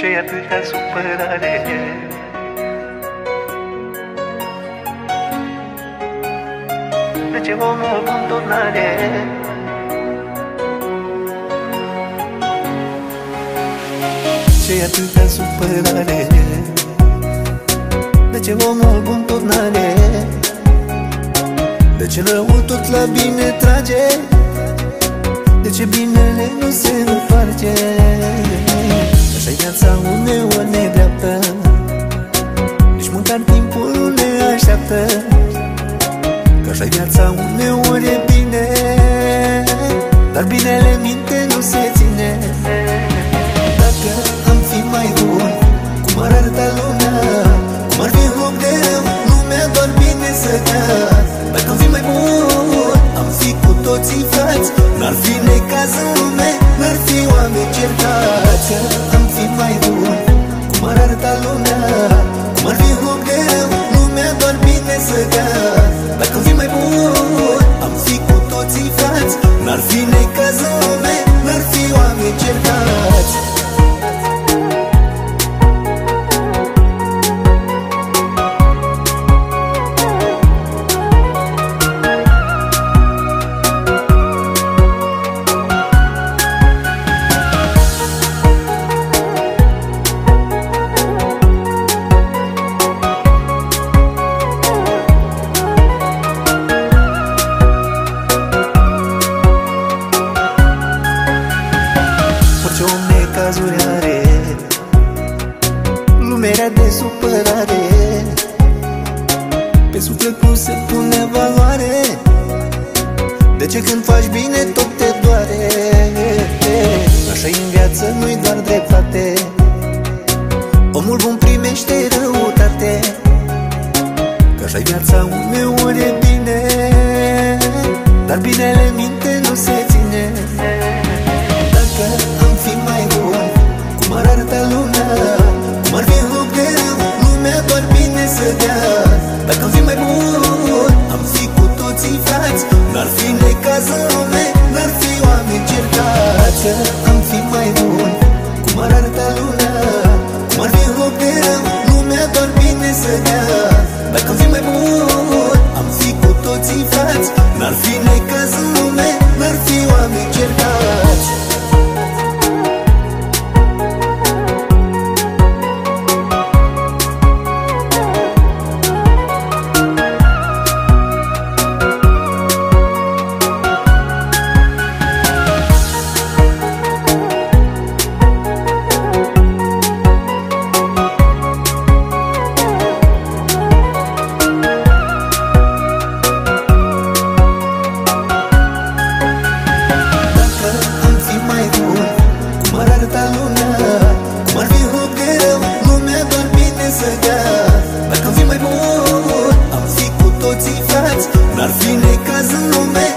ce atâta supărare. De ce omul bun tot n-are ce atâta supărare? De ce omul bun tot n-are De ce rău tot la bine trage? De ce binele nu se întoarce Așa-i viața uneori nedreaptă Nici măcar timpul nu ne așteaptă. Că așa-i viața uneori e bine Dar binele minte nu se ține. Dacă am fi mai bun Cum ar arăta lumea? Cum ar fi loc de rău Lumea doar bine să dea Dacă am fi mai bun Am fi cu toții frați. N-ar fi necaz în lume N-ar fi oameni certați. Am fi mai bun Cum ar arăta lumea om necazuri are Lumea de supărare. Pe suflet nu se pune valoare. De ce când faci bine tot te doare? Așa în viață, nu-i doar dreptate. Omul bun primește răutate. Că așa viața uneori e bine. Dar binele minte nu se certați N-ar fi necaz